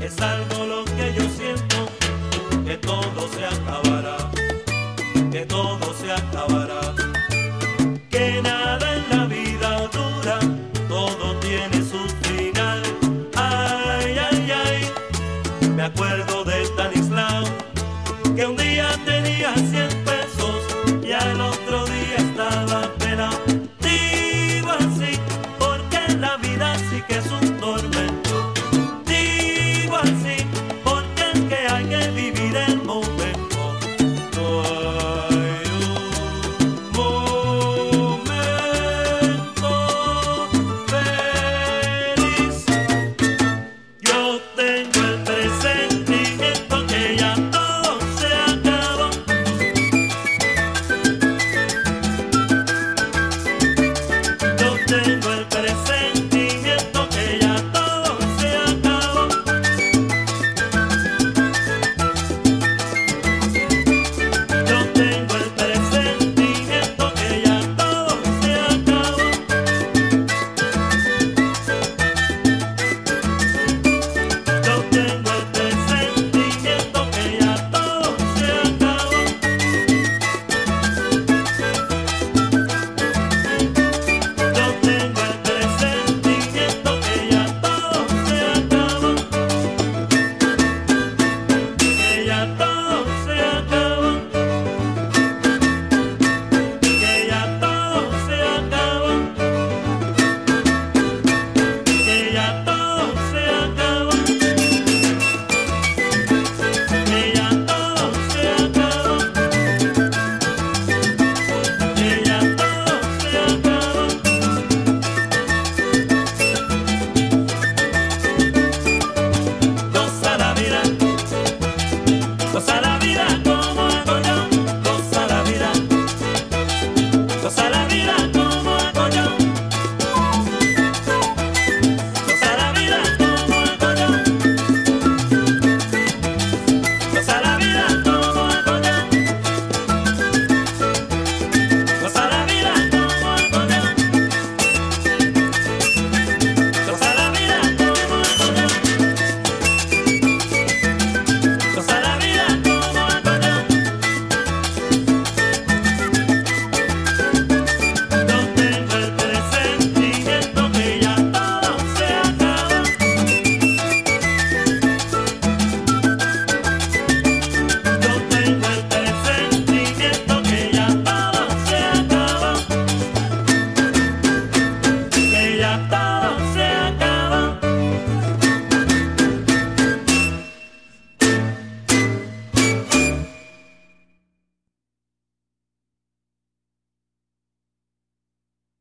es algo lo que yo siento, que todo se acabará, que todo Oh.